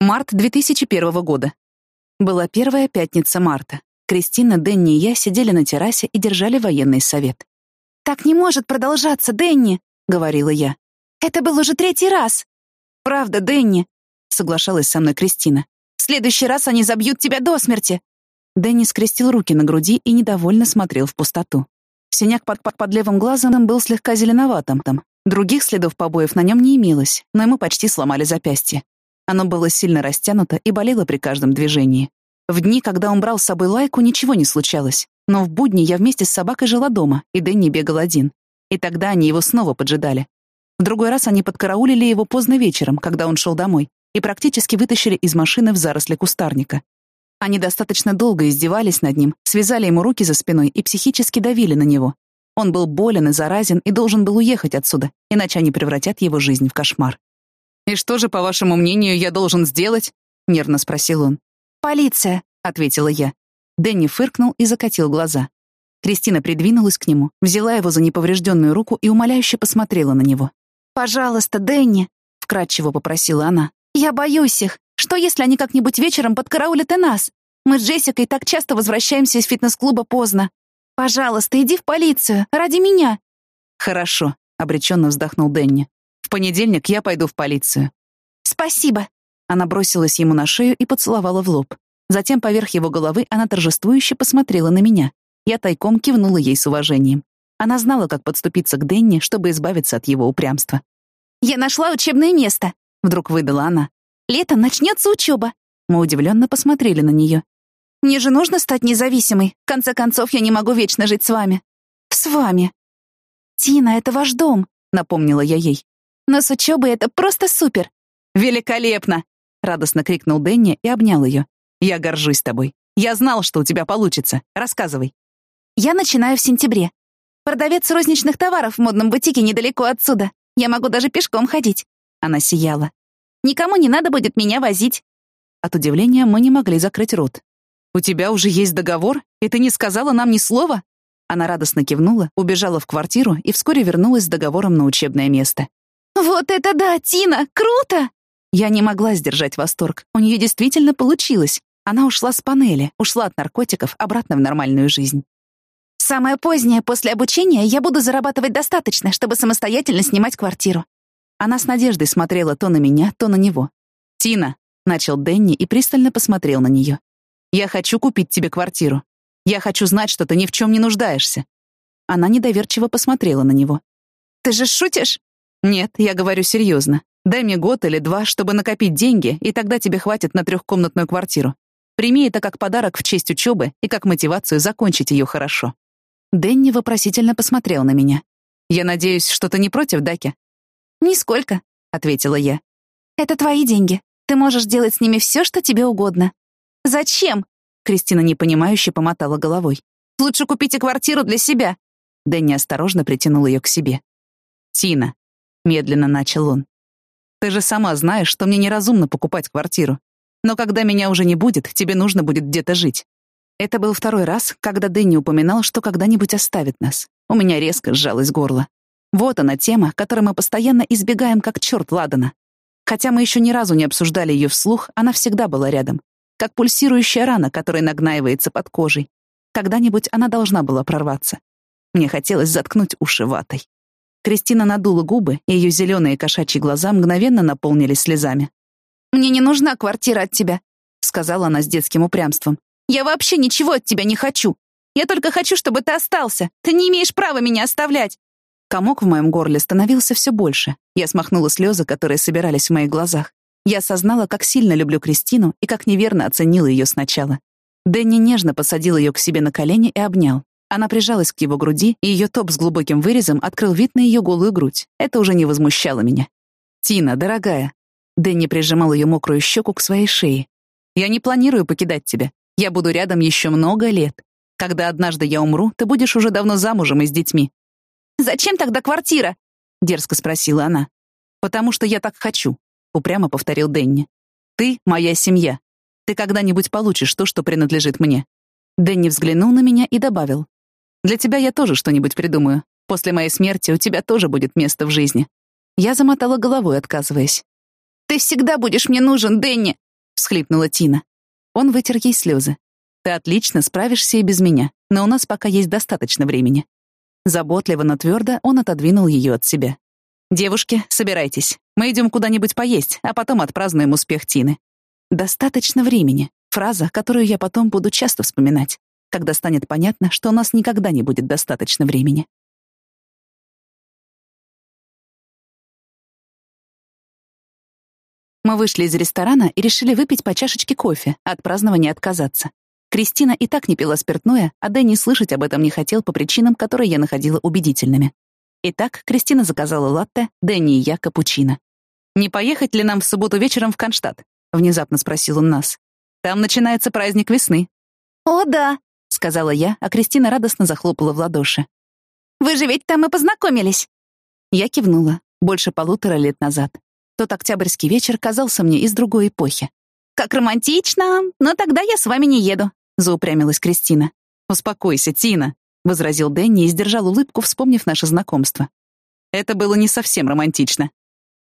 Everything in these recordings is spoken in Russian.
Март 2001 года. Была первая пятница марта. Кристина, Дэнни и я сидели на террасе и держали военный совет. «Так не может продолжаться, Дэнни!» — говорила я. «Это был уже третий раз!» «Правда, Дэнни!» — соглашалась со мной Кристина. «В следующий раз они забьют тебя до смерти!» Дэнни скрестил руки на груди и недовольно смотрел в пустоту. Синяк под, под, под левым глазом был слегка зеленоватым там. Других следов побоев на нем не имелось, но ему почти сломали запястье. Оно было сильно растянуто и болело при каждом движении. В дни, когда он брал с собой лайку, ничего не случалось. Но в будни я вместе с собакой жила дома, и Дэнни бегал один. И тогда они его снова поджидали. В другой раз они подкараулили его поздно вечером, когда он шел домой, и практически вытащили из машины в заросли кустарника. Они достаточно долго издевались над ним, связали ему руки за спиной и психически давили на него. Он был болен и заразен и должен был уехать отсюда, иначе они превратят его жизнь в кошмар. «И что же, по вашему мнению, я должен сделать?» — нервно спросил он. «Полиция», — ответила я. Дэнни фыркнул и закатил глаза. Кристина придвинулась к нему, взяла его за неповрежденную руку и умоляюще посмотрела на него. «Пожалуйста, Дэнни», — вкратчиво попросила она. «Я боюсь их. Что, если они как-нибудь вечером подкараулят и нас? Мы с Джессикой так часто возвращаемся из фитнес-клуба поздно. Пожалуйста, иди в полицию. Ради меня». «Хорошо», — обреченно вздохнул Дэнни понедельник я пойду в полицию». «Спасибо». Она бросилась ему на шею и поцеловала в лоб. Затем поверх его головы она торжествующе посмотрела на меня. Я тайком кивнула ей с уважением. Она знала, как подступиться к Денни, чтобы избавиться от его упрямства. «Я нашла учебное место», — вдруг выдала она. «Летом начнется учеба». Мы удивленно посмотрели на нее. «Мне же нужно стать независимой. В конце концов, я не могу вечно жить с вами». «С вами». «Тина, это ваш дом», — напомнила я ей. Но с учебой это просто супер!» «Великолепно!» — радостно крикнул Дэнни и обнял ее. «Я горжусь тобой. Я знал, что у тебя получится. Рассказывай». «Я начинаю в сентябре. Продавец розничных товаров в модном бутике недалеко отсюда. Я могу даже пешком ходить». Она сияла. «Никому не надо будет меня возить». От удивления мы не могли закрыть рот. «У тебя уже есть договор, и ты не сказала нам ни слова?» Она радостно кивнула, убежала в квартиру и вскоре вернулась с договором на учебное место. «Вот это да, Тина! Круто!» Я не могла сдержать восторг. У нее действительно получилось. Она ушла с панели, ушла от наркотиков обратно в нормальную жизнь. «Самое позднее, после обучения, я буду зарабатывать достаточно, чтобы самостоятельно снимать квартиру». Она с надеждой смотрела то на меня, то на него. «Тина», — начал Дэнни и пристально посмотрел на нее. «Я хочу купить тебе квартиру. Я хочу знать, что ты ни в чем не нуждаешься». Она недоверчиво посмотрела на него. «Ты же шутишь?» «Нет, я говорю серьезно. Дай мне год или два, чтобы накопить деньги, и тогда тебе хватит на трехкомнатную квартиру. Прими это как подарок в честь учебы и как мотивацию закончить ее хорошо». Дэнни вопросительно посмотрел на меня. «Я надеюсь, что ты не против, Даки?» «Нисколько», — ответила я. «Это твои деньги. Ты можешь делать с ними все, что тебе угодно». «Зачем?» — Кристина непонимающе помотала головой. «Лучше купите квартиру для себя». Дэнни осторожно притянул ее к себе. «Тина, — медленно начал он. «Ты же сама знаешь, что мне неразумно покупать квартиру. Но когда меня уже не будет, тебе нужно будет где-то жить». Это был второй раз, когда Дэнни упоминал, что когда-нибудь оставит нас. У меня резко сжалось горло. Вот она тема, которой мы постоянно избегаем, как черт ладана. Хотя мы еще ни разу не обсуждали ее вслух, она всегда была рядом. Как пульсирующая рана, которая нагнаивается под кожей. Когда-нибудь она должна была прорваться. Мне хотелось заткнуть уши ватой. Кристина надула губы, и ее зеленые кошачьи глаза мгновенно наполнились слезами. «Мне не нужна квартира от тебя», — сказала она с детским упрямством. «Я вообще ничего от тебя не хочу. Я только хочу, чтобы ты остался. Ты не имеешь права меня оставлять». Комок в моем горле становился все больше. Я смахнула слезы, которые собирались в моих глазах. Я осознала, как сильно люблю Кристину и как неверно оценила ее сначала. Дэнни нежно посадил ее к себе на колени и обнял. Она прижалась к его груди, и ее топ с глубоким вырезом открыл вид на ее голую грудь. Это уже не возмущало меня. «Тина, дорогая». Дэнни прижимал ее мокрую щеку к своей шее. «Я не планирую покидать тебя. Я буду рядом еще много лет. Когда однажды я умру, ты будешь уже давно замужем и с детьми». «Зачем тогда квартира?» — дерзко спросила она. «Потому что я так хочу», — упрямо повторил Дэнни. «Ты — моя семья. Ты когда-нибудь получишь то, что принадлежит мне». Дэнни взглянул на меня и добавил. Для тебя я тоже что-нибудь придумаю. После моей смерти у тебя тоже будет место в жизни». Я замотала головой, отказываясь. «Ты всегда будешь мне нужен, Дэнни!» — всхлипнула Тина. Он вытер ей слезы. «Ты отлично справишься и без меня, но у нас пока есть достаточно времени». Заботливо, но твердо он отодвинул ее от себя. «Девушки, собирайтесь. Мы идем куда-нибудь поесть, а потом отпразднуем успех Тины». «Достаточно времени» — фраза, которую я потом буду часто вспоминать, когда станет понятно, что у нас никогда не будет достаточно времени. Мы вышли из ресторана и решили выпить по чашечке кофе, от празднования отказаться. Кристина и так не пила спиртное, а Дэнни слышать об этом не хотел по причинам, которые я находила убедительными. Итак, Кристина заказала латте, Дэнни и я — капучино. «Не поехать ли нам в субботу вечером в Конштадт?» — внезапно спросил он нас. «Там начинается праздник весны». «О, да», — сказала я, а Кристина радостно захлопала в ладоши. «Вы же ведь там и познакомились». Я кивнула. Больше полутора лет назад. Тот октябрьский вечер казался мне из другой эпохи. «Как романтично! Но тогда я с вами не еду», — заупрямилась Кристина. «Успокойся, Тина», — возразил Дэнни и сдержал улыбку, вспомнив наше знакомство. «Это было не совсем романтично».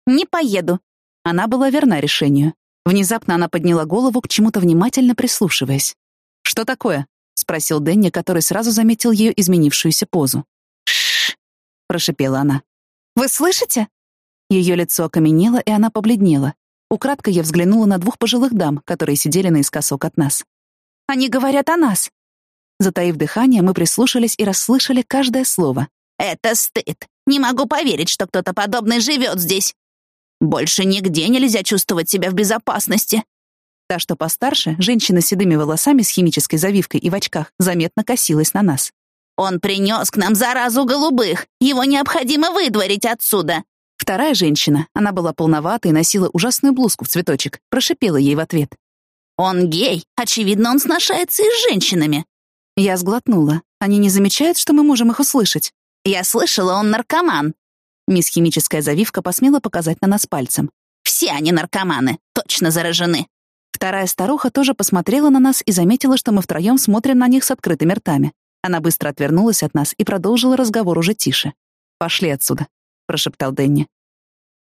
«Не поеду». Она была верна решению. Внезапно она подняла голову, к чему-то внимательно прислушиваясь. «Что такое?» — спросил Дэнни, который сразу заметил ее изменившуюся позу. «Ш-ш-ш», прошипела она. «Вы слышите?» Ее лицо окаменело, и она побледнела. Украдкой я взглянула на двух пожилых дам, которые сидели наискосок от нас. «Они говорят о нас!» Затаив дыхание, мы прислушались и расслышали каждое слово. «Это стыд! Не могу поверить, что кто-то подобный живет здесь! Больше нигде нельзя чувствовать себя в безопасности!» Та, что постарше, женщина с седыми волосами с химической завивкой и в очках, заметно косилась на нас. «Он принес к нам заразу голубых! Его необходимо выдворить отсюда!» Вторая женщина, она была полновата и носила ужасную блузку в цветочек, прошипела ей в ответ. «Он гей. Очевидно, он сношается и с женщинами». Я сглотнула. Они не замечают, что мы можем их услышать? «Я слышала, он наркоман». Мисс Химическая завивка посмела показать на нас пальцем. «Все они наркоманы. Точно заражены». Вторая старуха тоже посмотрела на нас и заметила, что мы втроем смотрим на них с открытыми ртами. Она быстро отвернулась от нас и продолжила разговор уже тише. «Пошли отсюда», — прошептал Дэнни.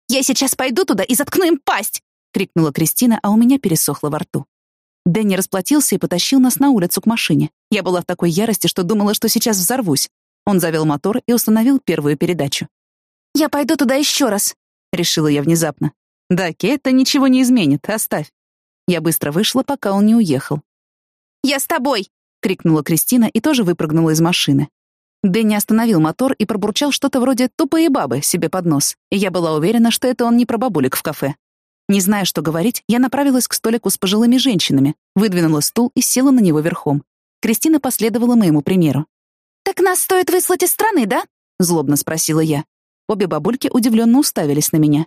«Я сейчас пойду туда и заткну им пасть!» — крикнула Кристина, а у меня пересохло во рту. Дэнни расплатился и потащил нас на улицу к машине. Я была в такой ярости, что думала, что сейчас взорвусь. Он завел мотор и установил первую передачу. «Я пойду туда еще раз», — решила я внезапно. «Да, это ничего не изменит, оставь». Я быстро вышла, пока он не уехал. «Я с тобой!» — крикнула Кристина и тоже выпрыгнула из машины. Дэнни остановил мотор и пробурчал что-то вроде «тупые бабы» себе под нос, и я была уверена, что это он не про бабулек в кафе. Не зная, что говорить, я направилась к столику с пожилыми женщинами, выдвинула стул и села на него верхом. Кристина последовала моему примеру. «Так нас стоит выслать из страны, да?» — злобно спросила я. Обе бабульки удивленно уставились на меня.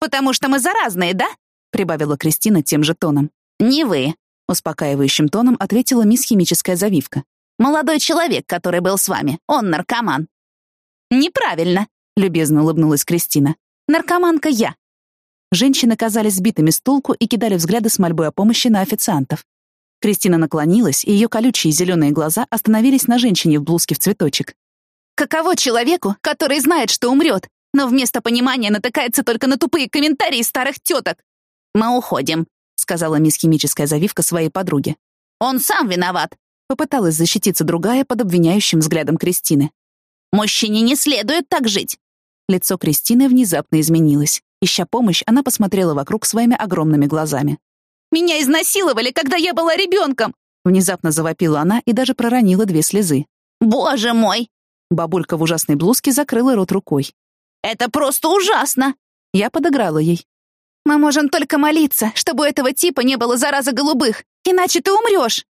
«Потому что мы заразные, да?» — прибавила Кристина тем же тоном. «Не вы», — успокаивающим тоном ответила мисс Химическая завивка. Молодой человек, который был с вами, он наркоман». «Неправильно», — любезно улыбнулась Кристина. «Наркоманка я». Женщины казались сбитыми с толку и кидали взгляды с мольбой о помощи на официантов. Кристина наклонилась, и ее колючие зеленые глаза остановились на женщине в блузке в цветочек. «Каково человеку, который знает, что умрет, но вместо понимания натыкается только на тупые комментарии старых теток?» «Мы уходим», — сказала мисс Химическая завивка своей подруге. «Он сам виноват. Попыталась защититься другая под обвиняющим взглядом Кристины. «Мужчине не следует так жить!» Лицо Кристины внезапно изменилось. Ища помощь, она посмотрела вокруг своими огромными глазами. «Меня изнасиловали, когда я была ребенком!» Внезапно завопила она и даже проронила две слезы. «Боже мой!» Бабулька в ужасной блузке закрыла рот рукой. «Это просто ужасно!» Я подыграла ей. «Мы можем только молиться, чтобы у этого типа не было заразы голубых, иначе ты умрешь!»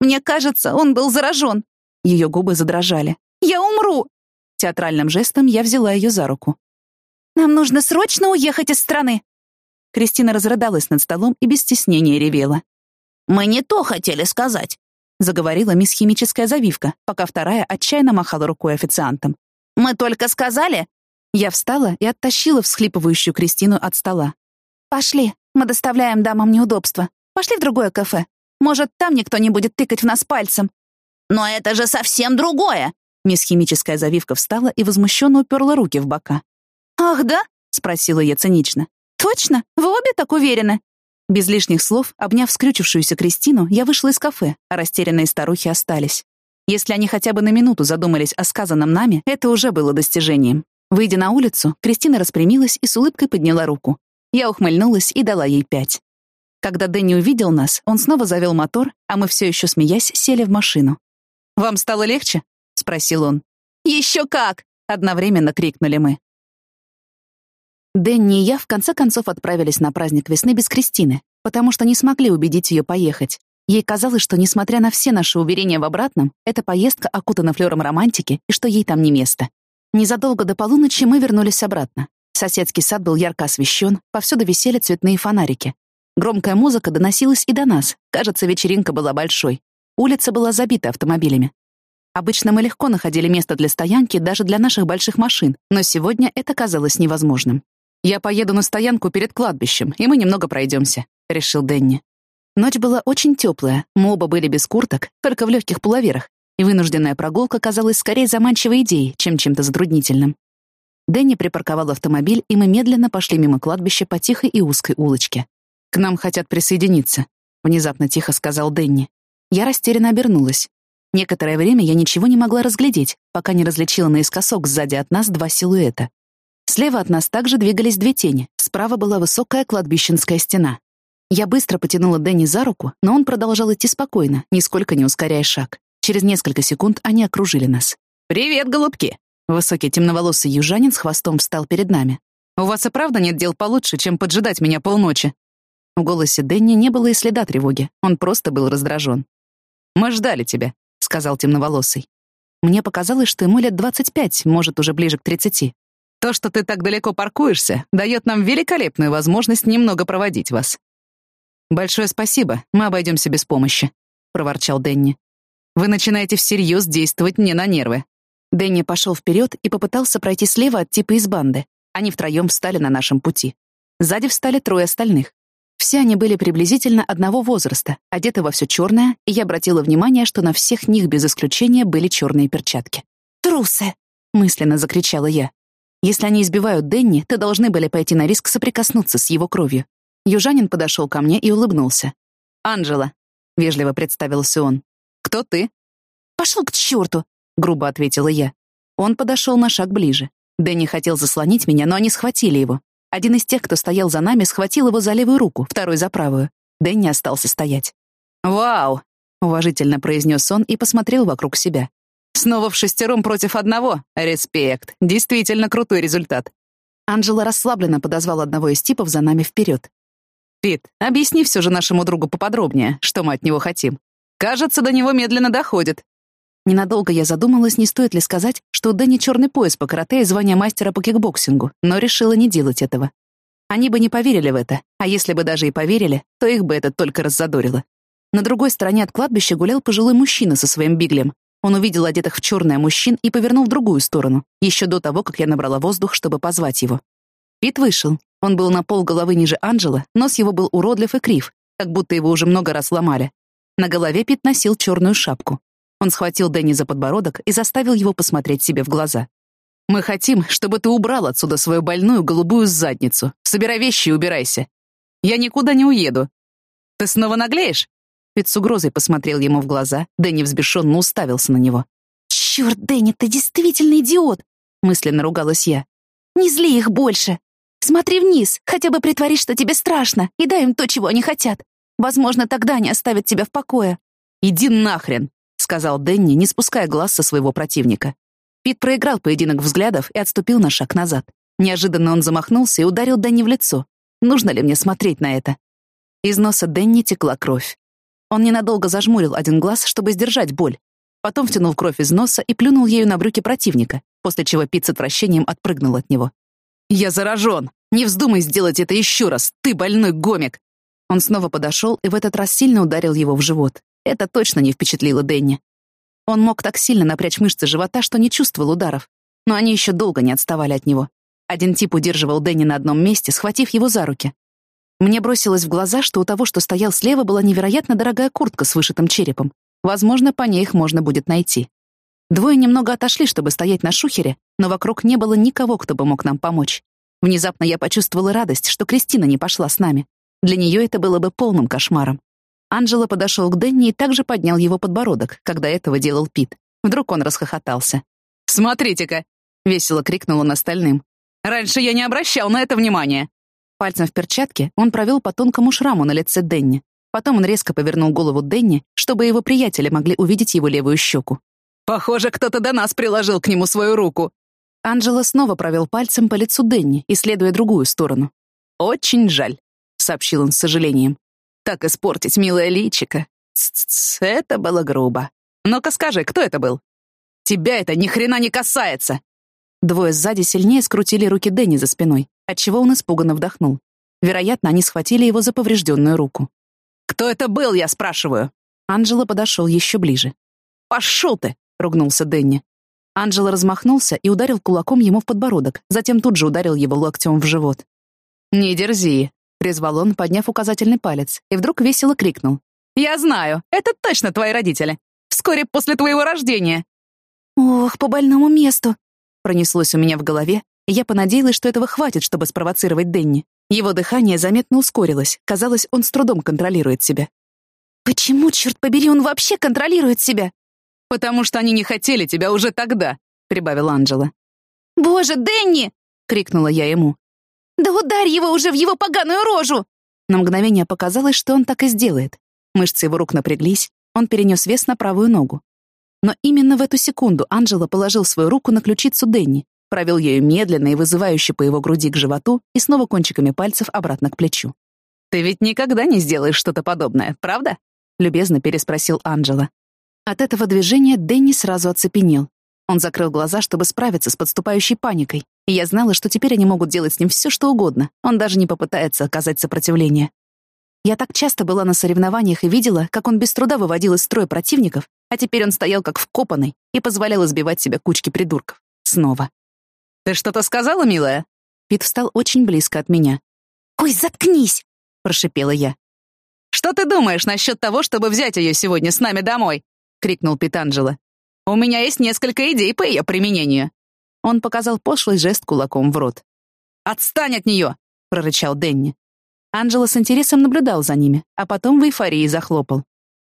Мне кажется, он был заражен. Ее губы задрожали. «Я умру!» Театральным жестом я взяла ее за руку. «Нам нужно срочно уехать из страны!» Кристина разрыдалась над столом и без стеснения ревела. «Мы не то хотели сказать», — заговорила мисс Химическая завивка, пока вторая отчаянно махала рукой официантам. «Мы только сказали...» Я встала и оттащила всхлипывающую Кристину от стола. «Пошли, мы доставляем дамам неудобства. Пошли в другое кафе. Может, там никто не будет тыкать в нас пальцем. Но это же совсем другое, Мисс Химическая завивка встала и возмущенно уперла руки в бока. «Ах, да?» — спросила я цинично. «Точно? Вы обе так уверены?» Без лишних слов, обняв скрючившуюся Кристину, я вышла из кафе, а растерянные старухи остались. Если они хотя бы на минуту задумались о сказанном нами, это уже было достижением. Выйдя на улицу, Кристина распрямилась и с улыбкой подняла руку. Я ухмыльнулась и дала ей пять. Когда Дэнни увидел нас, он снова завел мотор, а мы все еще смеясь сели в машину. «Вам стало легче?» — спросил он. «Еще как!» — одновременно крикнули мы. Дэнни и я в конце концов отправились на праздник весны без Кристины, потому что не смогли убедить ее поехать. Ей казалось, что, несмотря на все наши уверения в обратном, эта поездка окутана флером романтики и что ей там не место. Незадолго до полуночи мы вернулись обратно. Соседский сад был ярко освещен, повсюду висели цветные фонарики. Громкая музыка доносилась и до нас. Кажется, вечеринка была большой. Улица была забита автомобилями. Обычно мы легко находили место для стоянки даже для наших больших машин, но сегодня это казалось невозможным. «Я поеду на стоянку перед кладбищем, и мы немного пройдемся», — решил Дэнни. Ночь была очень теплая, мы оба были без курток, только в легких пуловерах, и вынужденная прогулка казалась скорее заманчивой идеей, чем чем-то затруднительным. Дэнни припарковал автомобиль, и мы медленно пошли мимо кладбища по тихой и узкой улочке. «К нам хотят присоединиться», — внезапно тихо сказал Дэнни. Я растерянно обернулась. Некоторое время я ничего не могла разглядеть, пока не различила наискосок сзади от нас два силуэта. Слева от нас также двигались две тени. Справа была высокая кладбищенская стена. Я быстро потянула Дэнни за руку, но он продолжал идти спокойно, нисколько не ускоряя шаг. Через несколько секунд они окружили нас. «Привет, голубки!» Высокий темноволосый южанин с хвостом встал перед нами. «У вас и правда нет дел получше, чем поджидать меня полночи?» В голосе Дэнни не было и следа тревоги, он просто был раздражен. «Мы ждали тебя», — сказал темноволосый. Мне показалось, что ему лет 25, может, уже ближе к 30. То, что ты так далеко паркуешься, дает нам великолепную возможность немного проводить вас». «Большое спасибо, мы обойдемся без помощи», — проворчал Дэнни. «Вы начинаете всерьез действовать мне на нервы». Дэнни пошел вперед и попытался пройти слева от типа из банды. Они втроем встали на нашем пути. Сзади встали трое остальных. Все они были приблизительно одного возраста, одеты во все черное, и я обратила внимание, что на всех них без исключения были черные перчатки. «Трусы!» — мысленно закричала я. Если они избивают Денни, то должны были пойти на риск соприкоснуться с его кровью. Южанин подошел ко мне и улыбнулся. «Анжела», — вежливо представился он. «Кто ты?» «Пошел к черту», — грубо ответила я. Он подошел на шаг ближе. Дэнни хотел заслонить меня, но они схватили его. Один из тех, кто стоял за нами, схватил его за левую руку, второй за правую. Дэнни остался стоять. «Вау!» — уважительно произнес он и посмотрел вокруг себя. Снова в шестером против одного. Респект. Действительно крутой результат. Анжела расслабленно подозвал одного из типов за нами вперед. «Пит, объясни все же нашему другу поподробнее, что мы от него хотим. Кажется, до него медленно доходит». Ненадолго я задумалась, не стоит ли сказать, что у Дэнни черный пояс по карате и звание мастера по кикбоксингу, но решила не делать этого. Они бы не поверили в это, а если бы даже и поверили, то их бы это только раззадорило. На другой стороне от кладбища гулял пожилой мужчина со своим биглем, он увидел одетых в черное мужчин и повернул в другую сторону, еще до того, как я набрала воздух, чтобы позвать его. Пит вышел. Он был на пол головы ниже Анджела, нос его был уродлив и крив, как будто его уже много раз ломали. На голове Пит носил черную шапку. Он схватил Дэнни за подбородок и заставил его посмотреть себе в глаза. «Мы хотим, чтобы ты убрал отсюда свою больную голубую задницу. Собирай вещи и убирайся. Я никуда не уеду. Ты снова наглеешь? Пит с угрозой посмотрел ему в глаза, Дэнни взбешенно уставился на него. «Черт, Дэнни, ты действительно идиот!» — мысленно ругалась я. «Не зли их больше! Смотри вниз, хотя бы притворись, что тебе страшно, и дай им то, чего они хотят. Возможно, тогда они оставят тебя в покое». «Иди нахрен!» — сказал Дэнни, не спуская глаз со своего противника. Пит проиграл поединок взглядов и отступил на шаг назад. Неожиданно он замахнулся и ударил Дэнни в лицо. Нужно ли мне смотреть на это? Из носа Дэнни текла кровь. Он ненадолго зажмурил один глаз, чтобы сдержать боль. Потом втянул кровь из носа и плюнул ею на брюки противника, после чего Пит с отвращением отпрыгнул от него. «Я заражен! Не вздумай сделать это еще раз! Ты больной гомик!» Он снова подошел и в этот раз сильно ударил его в живот. Это точно не впечатлило Дэнни. Он мог так сильно напрячь мышцы живота, что не чувствовал ударов. Но они еще долго не отставали от него. Один тип удерживал Дэнни на одном месте, схватив его за руки. Мне бросилось в глаза, что у того, что стоял слева, была невероятно дорогая куртка с вышитым черепом. Возможно, по ней их можно будет найти. Двое немного отошли, чтобы стоять на шухере, но вокруг не было никого, кто бы мог нам помочь. Внезапно я почувствовала радость, что Кристина не пошла с нами. Для нее это было бы полным кошмаром. Анджело подошел к Дэнни и также поднял его подбородок, когда этого делал Пит. Вдруг он расхохотался. «Смотрите-ка!» — весело крикнул он остальным. «Раньше я не обращал на это внимания!» Пальцем в перчатке он провел по тонкому шраму на лице Дэнни. Потом он резко повернул голову Дэнни, чтобы его приятели могли увидеть его левую щеку. «Похоже, кто-то до нас приложил к нему свою руку!» Анджело снова провел пальцем по лицу Дэнни, исследуя другую сторону. «Очень жаль», — сообщил он с сожалением. Так испортить милое личико. Ц-ц-ц, это было грубо. Ну-ка скажи, кто это был? Тебя это ни хрена не касается. Двое сзади сильнее скрутили руки Дэнни за спиной, отчего он испуганно вдохнул. Вероятно, они схватили его за поврежденную руку. «Кто это был, я спрашиваю?» Анджело подошел еще ближе. «Пошел ты!» — ругнулся Дэнни. Анджело размахнулся и ударил кулаком ему в подбородок, затем тут же ударил его локтем в живот. «Не дерзи», — призвал он, подняв указательный палец, и вдруг весело крикнул. «Я знаю, это точно твои родители. Вскоре после твоего рождения». «Ох, по больному месту!» Пронеслось у меня в голове, и я понадеялась, что этого хватит, чтобы спровоцировать Денни. Его дыхание заметно ускорилось, казалось, он с трудом контролирует себя. «Почему, черт побери, он вообще контролирует себя?» «Потому что они не хотели тебя уже тогда», — прибавила Анджела. «Боже, Дэнни!» — крикнула я ему. «Да ударь его уже в его поганую рожу!» На мгновение показалось, что он так и сделает. Мышцы его рук напряглись, он перенес вес на правую ногу. Но именно в эту секунду Анджело положил свою руку на ключицу Дэнни, провел ею медленно и вызывающе по его груди к животу и снова кончиками пальцев обратно к плечу. «Ты ведь никогда не сделаешь что-то подобное, правда?» — любезно переспросил Анджело. От этого движения Дэнни сразу оцепенел. Он закрыл глаза, чтобы справиться с подступающей паникой, и я знала, что теперь они могут делать с ним все, что угодно. Он даже не попытается оказать сопротивление. Я так часто была на соревнованиях и видела, как он без труда выводил из строя противников, а теперь он стоял как вкопанный и позволял избивать себя кучки придурков. Снова. «Ты что-то сказала, милая?» Пит встал очень близко от меня. «Ой, заткнись!» — прошипела я. «Что ты думаешь насчет того, чтобы взять ее сегодня с нами домой?» — крикнул Пит Анджело. У меня есть несколько идей по ее применению». Он показал пошлый жест кулаком в рот. «Отстань от нее!» — прорычал Дэнни. Анджело с интересом наблюдал за ними, а потом в эйфории захлопал.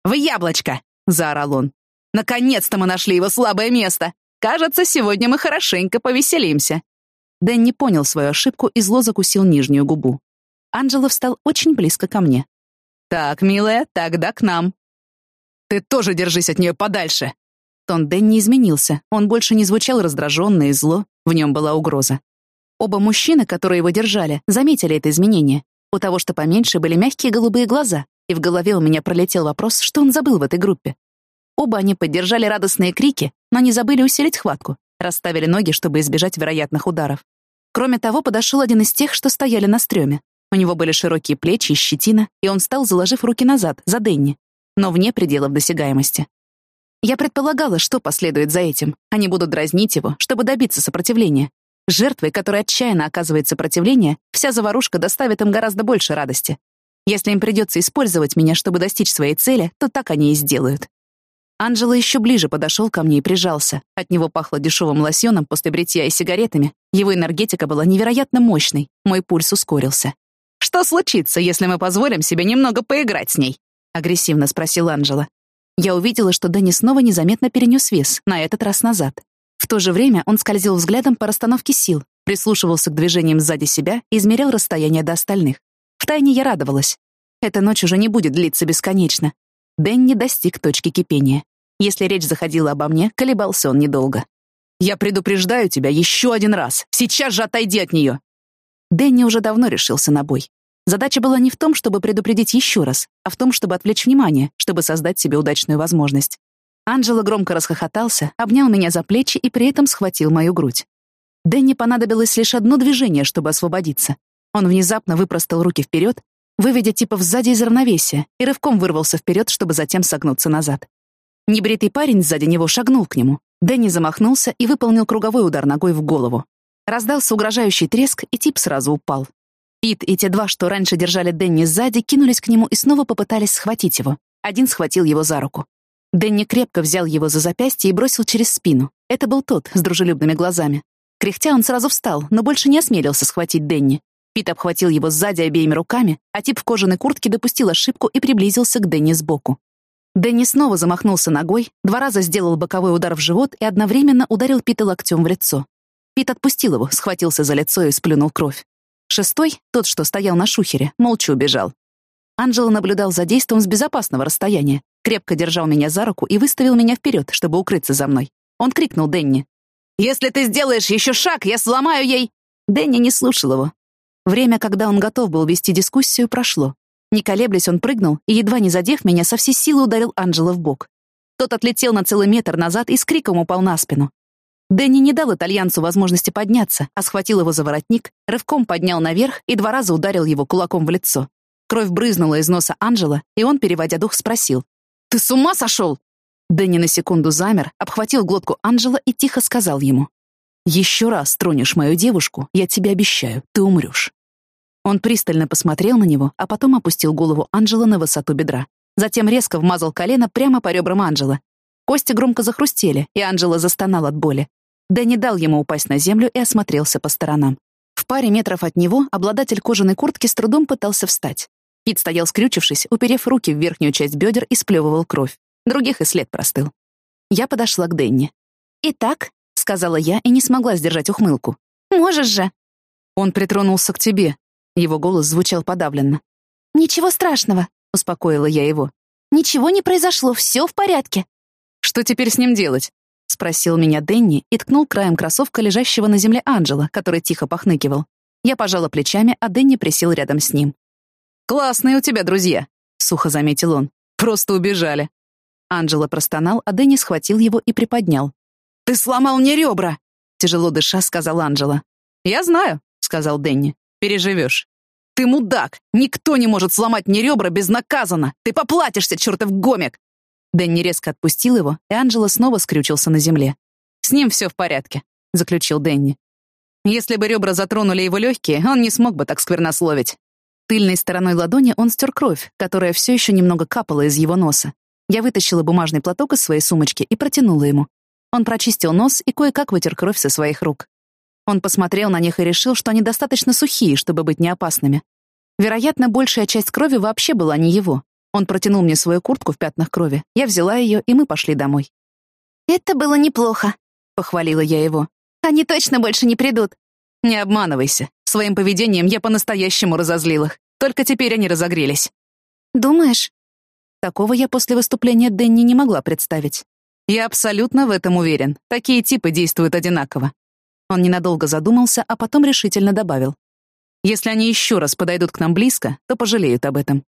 «В яблочко!» — заорал он. «Наконец-то мы нашли его слабое место! Кажется, сегодня мы хорошенько повеселимся!» Дэнни понял свою ошибку и зло закусил нижнюю губу. Анджело встал очень близко ко мне. «Так, милая, тогда к нам». «Ты тоже держись от нее подальше!» Тон Дэнни изменился, он больше не звучал раздраженно и зло, в нем была угроза. Оба мужчины, которые его держали, заметили это изменение. У того, что поменьше, были мягкие голубые глаза, и в голове у меня пролетел вопрос, что он забыл в этой группе. Оба они поддержали радостные крики, но не забыли усилить хватку, расставили ноги, чтобы избежать вероятных ударов. Кроме того, подошел один из тех, что стояли на стреме. У него были широкие плечи и щетина, и он встал, заложив руки назад, за Денни, но вне пределов досягаемости. Я предполагала, что последует за этим. Они будут дразнить его, чтобы добиться сопротивления. Жертвой, которой отчаянно оказывает сопротивление, вся заварушка доставит им гораздо больше радости. Если им придется использовать меня, чтобы достичь своей цели, то так они и сделают. Анджело еще ближе подошел ко мне и прижался. От него пахло дешевым лосьоном после бритья и сигаретами. Его энергетика была невероятно мощной. Мой пульс ускорился. «Что случится, если мы позволим себе немного поиграть с ней?» — агрессивно спросил Анджело. Я увидела, что Дэнни снова незаметно перенес вес, на этот раз назад. В то же время он скользил взглядом по расстановке сил, прислушивался к движениям сзади себя и измерял расстояние до остальных. Втайне я радовалась. Эта ночь уже не будет длиться бесконечно. Дэнни достиг точки кипения. Если речь заходила обо мне, колебался он недолго. «Я предупреждаю тебя еще один раз. Сейчас же отойди от нее!» Дэнни уже давно решился на бой. Задача была не в том, чтобы предупредить еще раз, а в том, чтобы отвлечь внимание, чтобы создать себе удачную возможность. Анджело громко расхохотался, обнял меня за плечи и при этом схватил мою грудь. Дэнни понадобилось лишь одно движение, чтобы освободиться. Он внезапно выпростал руки вперед, выведя типа сзади из равновесия, и рывком вырвался вперед, чтобы затем согнуться назад. Небритый парень сзади него шагнул к нему. Дэнни замахнулся и выполнил круговой удар ногой в голову. Раздался угрожающий треск, и тип сразу упал. Пит и те два, что раньше держали Дэнни сзади, кинулись к нему и снова попытались схватить его. Один схватил его за руку. Дэнни крепко взял его за запястье и бросил через спину. Это был тот, с дружелюбными глазами. Кряхтя он сразу встал, но больше не осмелился схватить Дэнни. Пит обхватил его сзади обеими руками, а тип в кожаной куртке допустил ошибку и приблизился к Дэнни сбоку. Дэнни снова замахнулся ногой, два раза сделал боковой удар в живот и одновременно ударил Пита локтем в лицо. Пит отпустил его, схватился за лицо и сплюнул кровь. Шестой, тот, что стоял на шухере, молча убежал. Анджело наблюдал за действом с безопасного расстояния, крепко держал меня за руку и выставил меня вперед, чтобы укрыться за мной. Он крикнул Дэнни. «Если ты сделаешь еще шаг, я сломаю ей...» Дэнни не слушал его, Время, когда он готов был вести дискуссию, прошло. Не колеблясь, он прыгнул и, едва не задев меня, со всей силы ударил Анджела в бок. Тот отлетел на целый метр назад и с криком упал на спину. Дэнни не дал итальянцу возможности подняться, а схватил его за воротник, рывком поднял наверх и два раза ударил его кулаком в лицо. Кровь брызнула из носа Анджела, и он, переводя дух, спросил. «Ты с ума сошел?» Дэнни на секунду замер, обхватил глотку Анджела и тихо сказал ему. «Еще раз тронешь мою девушку, я тебе обещаю, ты умрешь». Он пристально посмотрел на него, а потом опустил голову Анжела на высоту бедра. Затем резко вмазал колено прямо по ребрам Анжела. Кости громко захрустели, и Анжела застонал от боли. Дэнни дал ему упасть на землю и осмотрелся по сторонам. В паре метров от него обладатель кожаной куртки с трудом пытался встать. Пит стоял скрючившись, уперев руки в верхнюю часть бедер и сплевывал кровь. Других и след простыл. Я подошла к Дэнни. «Итак», — сказала я и не смогла сдержать ухмылку. «Можешь же». Он притронулся к тебе, его голос звучал подавленно. «Ничего страшного», — успокоила я его. «Ничего не произошло, все в порядке». «Что теперь с ним делать?» — спросил меня Дэнни и ткнул краем кроссовка лежащего на земле Анджела, который тихо похныкивал. Я пожала плечами, а Дэнни присел рядом с ним. «Классные у тебя друзья», — сухо заметил он. «Просто убежали». Анджела простонал, а Дэнни схватил его и приподнял. «Ты сломал мне ребра!» — тяжело дыша сказал Анджела. «Я знаю», — сказал Дэнни. Переживешь. Ты мудак! Никто не может сломать мне ребра безнаказанно! Ты поплатишься, чертов гомик!» Дэнни резко отпустил его, и Анджело снова скрючился на земле. «С ним все в порядке», — заключил Дэнни. «Если бы ребра затронули его легкие, он не смог бы так сквернословить». Тыльной стороной ладони он стер кровь, которая все еще немного капала из его носа. Я вытащила бумажный платок из своей сумочки и протянула ему. Он прочистил нос и кое-как вытер кровь со своих рук. Он посмотрел на них и решил, что они достаточно сухие, чтобы быть неопасными. Вероятно, большая часть крови вообще была не его. Он протянул мне свою куртку в пятнах крови. Я взяла ее, и мы пошли домой. «Это было неплохо», — похвалила я его. «Они точно больше не придут». «Не обманывайся. Своим поведением я по-настоящему разозлил их. Только теперь они разогрелись». «Думаешь?» Такого я после выступления Дэнни не могла представить. Я абсолютно в этом уверен. Такие типы действуют одинаково. Он ненадолго задумался, а потом решительно добавил. «Если они еще раз подойдут к нам близко, то пожалеют об этом».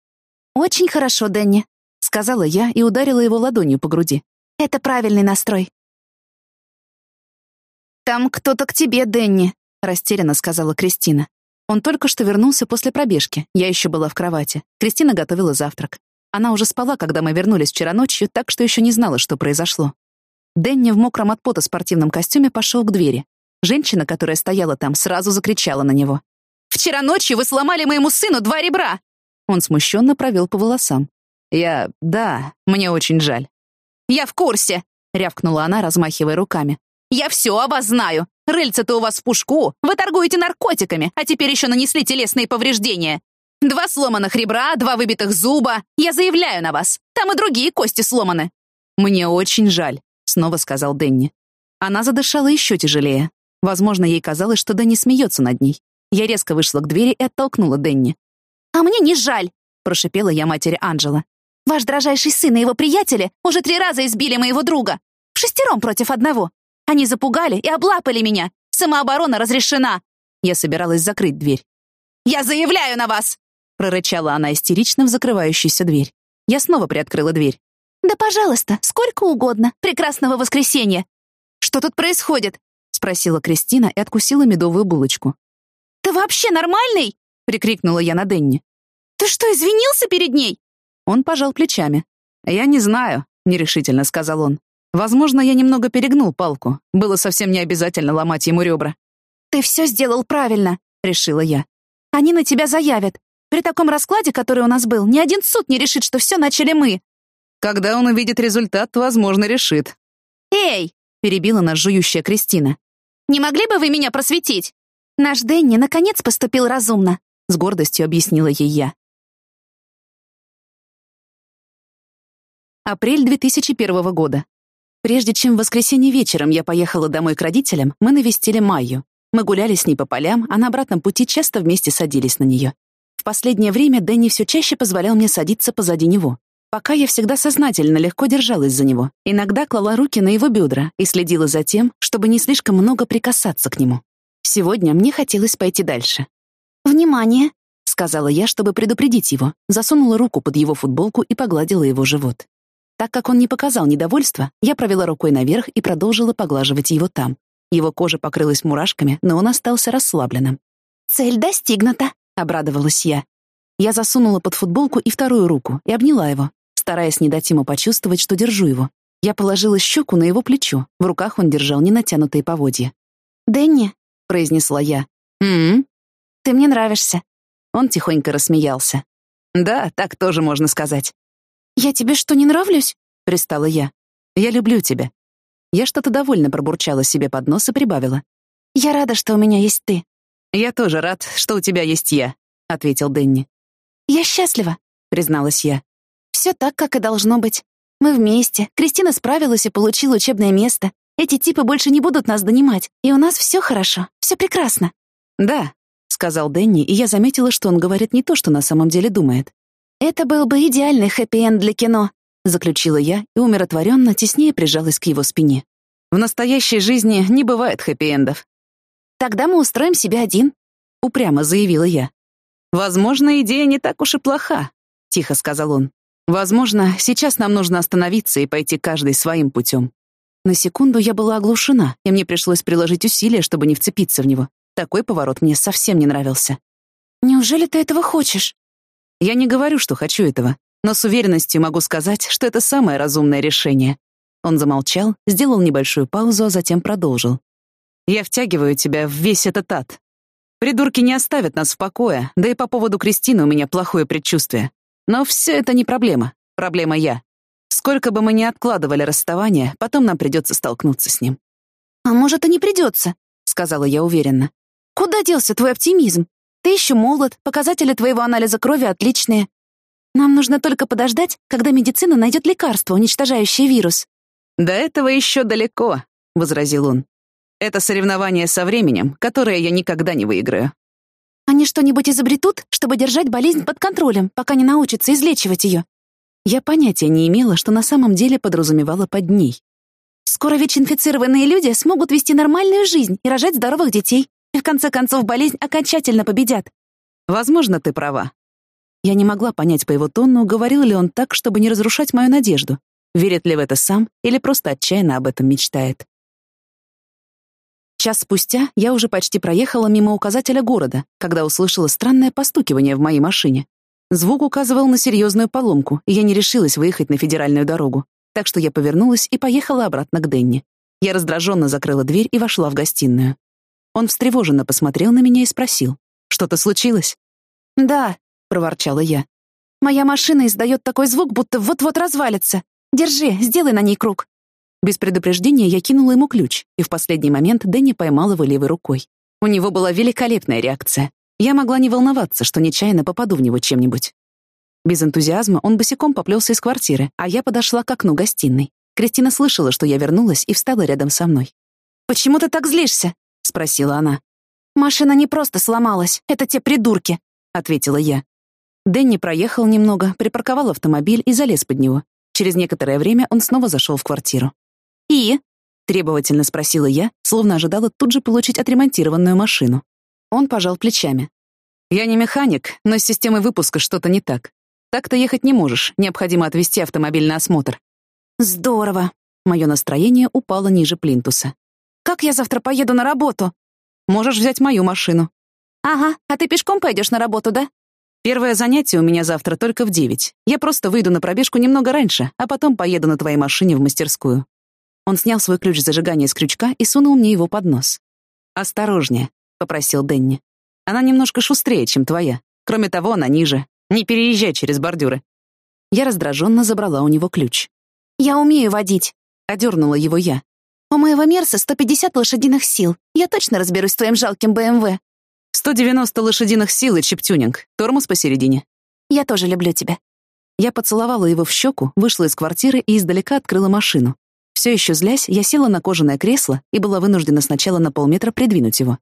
«Очень хорошо, Дэнни», — сказала я и ударила его ладонью по груди. «Это правильный настрой». «Там кто-то к тебе, Дэнни», — растерянно сказала Кристина. Он только что вернулся после пробежки. Я еще была в кровати. Кристина готовила завтрак. Она уже спала, когда мы вернулись вчера ночью, так что еще не знала, что произошло. Дэнни в мокром от пота спортивном костюме пошел к двери. Женщина, которая стояла там, сразу закричала на него. «Вчера ночью вы сломали моему сыну два ребра!» Он смущенно провел по волосам. «Я... да, мне очень жаль». «Я в курсе!» — рявкнула она, размахивая руками. «Я все о вас знаю! Рыльца-то у вас в пушку! Вы торгуете наркотиками, а теперь еще нанесли телесные повреждения! Два сломанных ребра, два выбитых зуба! Я заявляю на вас! Там и другие кости сломаны!» «Мне очень жаль», — снова сказал Дэнни. Она задышала еще тяжелее. Возможно, ей казалось, что Дэнни смеется над ней. Я резко вышла к двери и оттолкнула Дэнни. «А мне не жаль!» — прошипела я матери Анджела. «Ваш дрожайший сын и его приятели уже три раза избили моего друга. В шестером против одного. Они запугали и облапали меня. Самооборона разрешена!» Я собиралась закрыть дверь. «Я заявляю на вас!» — прорычала она истерично в закрывающуюся дверь. Я снова приоткрыла дверь. «Да, пожалуйста, сколько угодно. Прекрасного воскресенья!» «Что тут происходит?» Спросила Кристина и откусила медовую булочку. «Ты вообще нормальный?» — прикрикнула я на Денни. «Ты что, извинился перед ней?» Он пожал плечами. «Я не знаю», — нерешительно сказал он. «Возможно, я немного перегнул палку. Было совсем не обязательно ломать ему ребра». «Ты все сделал правильно», — решила я. «Они на тебя заявят. При таком раскладе, который у нас был, ни один суд не решит, что все начали мы». Когда он увидит результат, возможно, решит. «Эй!» — перебила нас жующая Кристина. «Не могли бы вы меня просветить? Наш Дэнни наконец поступил разумно», — с гордостью объяснила ей я. Апрель 2001 года. Прежде чем в воскресенье вечером я поехала домой к родителям, мы навестили Майю. Мы гуляли с ней по полям, а на обратном пути часто вместе садились на нее. В последнее время Дэнни все чаще позволял мне садиться позади него. Пока я всегда сознательно легко держалась за него, иногда клала руки на его бедра и следила за тем, чтобы не слишком много прикасаться к нему. Сегодня мне хотелось пойти дальше. «Внимание!» — сказала я, чтобы предупредить его, засунула руку под его футболку и погладила его живот. Так как он не показал недовольства, я провела рукой наверх и продолжила поглаживать его там. Его кожа покрылась мурашками, но он остался расслабленным. «Цель достигнута», — обрадовалась я. Я засунула под футболку и вторую руку и обняла его, стараясь не дать ему почувствовать, что держу его. Я положила щеку на его плечо, в руках он держал ненатянутые поводья. «Дэнни», — произнесла я. «М-м, «Ты мне нравишься». Он тихонько рассмеялся. «Да, так тоже можно сказать». «Я тебе что, не нравлюсь?» — пристала я. «Я люблю тебя». Я что-то довольно пробурчала себе под нос и прибавила. «Я рада, что у меня есть ты». «Я тоже рад, что у тебя есть я», — ответил Дэнни. «Я счастлива», — призналась я. Все так, как и должно быть. Мы вместе. Кристина справилась и получила учебное место. Эти типы больше не будут нас донимать, и у нас все хорошо, все прекрасно. Да, сказал Дэнни, и я заметила, что он говорит не то, что на самом деле думает. Это был бы идеальный хэппи-энд для кино, заключила я и умиротворенно теснее прижалась к его спине. В настоящей жизни не бывает хэппи-эндов. Тогда мы устроим себе один, упрямо заявила я. Возможно, идея не так уж и плоха, тихо сказал он. Возможно, сейчас нам нужно остановиться и пойти каждый своим путем. На секунду я была оглушена, и мне пришлось приложить усилия, чтобы не вцепиться в него. Такой поворот мне совсем не нравился. «Неужели ты этого хочешь?» Я не говорю, что хочу этого, но с уверенностью могу сказать, что это самое разумное решение. Он замолчал, сделал небольшую паузу, а затем продолжил. «Я втягиваю тебя в весь этот ад. Придурки не оставят нас в покое, да и по поводу Кристины у меня плохое предчувствие. Но все это не проблема. Проблема я. Сколько бы мы ни откладывали расставание, потом нам придется столкнуться с ним. «А может, и не придется», — сказала я уверенно. «Куда делся твой оптимизм? Ты еще молод, показатели твоего анализа крови отличные. Нам нужно только подождать, когда медицина найдет лекарство, уничтожающее вирус». «До этого еще далеко», — возразил он. «Это соревнование со временем, которое я никогда не выиграю. Они что-нибудь изобретут, чтобы держать болезнь под контролем, пока не научатся излечивать ее. Я понятия не имела, что на самом деле подразумевала под ней. Скоро ВИЧ-инфицированные люди смогут вести нормальную жизнь и рожать здоровых детей. И в конце концов болезнь окончательно победят. Возможно, ты права. Я не могла понять по его тону, говорил ли он так, чтобы не разрушать мою надежду. Верит ли в это сам или просто отчаянно об этом мечтает. Час спустя я уже почти проехала мимо указателя города, когда услышала странное постукивание в моей машине. Звук указывал на серьезную поломку, и я не решилась выехать на федеральную дорогу. Так что я повернулась и поехала обратно к Денни. Я раздраженно закрыла дверь и вошла в гостиную. Он встревоженно посмотрел на меня и спросил. «Что-то случилось?» «Да», — проворчала я. «Моя машина издает такой звук, будто вот-вот развалится. Держи, сделай на ней круг». Без предупреждения я кинула ему ключ, и в последний момент Дэнни поймал его левой рукой. У него была великолепная реакция. Я могла не волноваться, что нечаянно попаду в него чем-нибудь. Без энтузиазма он босиком поплелся из квартиры, а я подошла к окну гостиной. Кристина слышала, что я вернулась, и встала рядом со мной. «Почему ты так злишься?» — спросила она. «Машина не просто сломалась, это те придурки», — ответила я. Дэнни проехал немного, припарковал автомобиль и залез под него. Через некоторое время он снова зашел в квартиру. «И?» — требовательно спросила я, словно ожидала тут же получить отремонтированную машину. Он пожал плечами. «Я не механик, но с системой выпуска что-то не так. Так-то ехать не можешь, необходимо отвезти автомобиль на осмотр». «Здорово!» Мое настроение упало ниже плинтуса. «Как я завтра поеду на работу?» «Можешь взять мою машину». «Ага, а ты пешком пойдешь на работу, да?» «Первое занятие у меня завтра только в девять. Я просто выйду на пробежку немного раньше, а потом поеду на твоей машине в мастерскую. Он снял свой ключ зажигания с крючка и сунул мне его под нос. «Осторожнее», — попросил Денни. «Она немножко шустрее, чем твоя. Кроме того, она ниже. Не переезжай через бордюры». Я раздраженно забрала у него ключ. «Я умею водить», — одернула его я. «У моего Мерса 150 лошадиных сил. Я точно разберусь с твоим жалким БМВ». 190 лошадиных сил и чип-тюнинг. Тормоз посередине. Я тоже люблю тебя. Я поцеловала его в щеку, вышла из квартиры и издалека открыла машину. Все еще злясь, я села на кожаное кресло и была вынуждена сначала на полметра придвинуть его.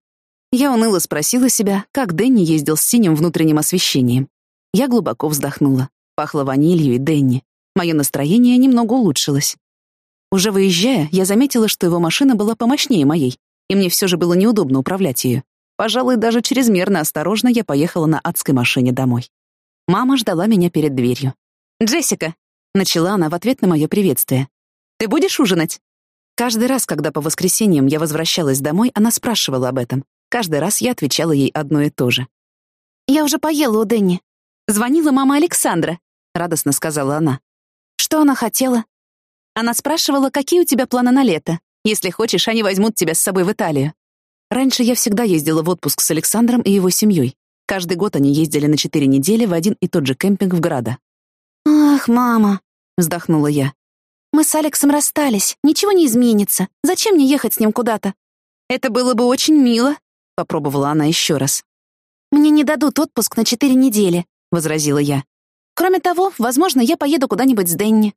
Я уныло спросила себя, как Дэнни ездил с синим внутренним освещением. Я глубоко вздохнула. Пахло ванилью и Дэнни. Мое настроение немного улучшилось. Уже выезжая, я заметила, что его машина была помощнее моей, и мне все же было неудобно управлять ею. Пожалуй, даже чрезмерно осторожно я поехала на адской машине домой. Мама ждала меня перед дверью. «Джессика!» — начала она в ответ на мое приветствие. «Ты будешь ужинать?» Каждый раз, когда по воскресеньям я возвращалась домой, она спрашивала об этом. Каждый раз я отвечала ей одно и то же. «Я уже поела у Дэнни». «Звонила мама Александра», — радостно сказала она. «Что она хотела?» Она спрашивала, какие у тебя планы на лето. Если хочешь, они возьмут тебя с собой в Италию. Раньше я всегда ездила в отпуск с Александром и его семьей. Каждый год они ездили на четыре недели в один и тот же кемпинг в Града. «Ах, мама», — вздохнула я. «Мы с Алексом расстались, ничего не изменится. Зачем мне ехать с ним куда-то?» «Это было бы очень мило», — попробовала она еще раз. «Мне не дадут отпуск на четыре недели», — возразила я. «Кроме того, возможно, я поеду куда-нибудь с Дэнни».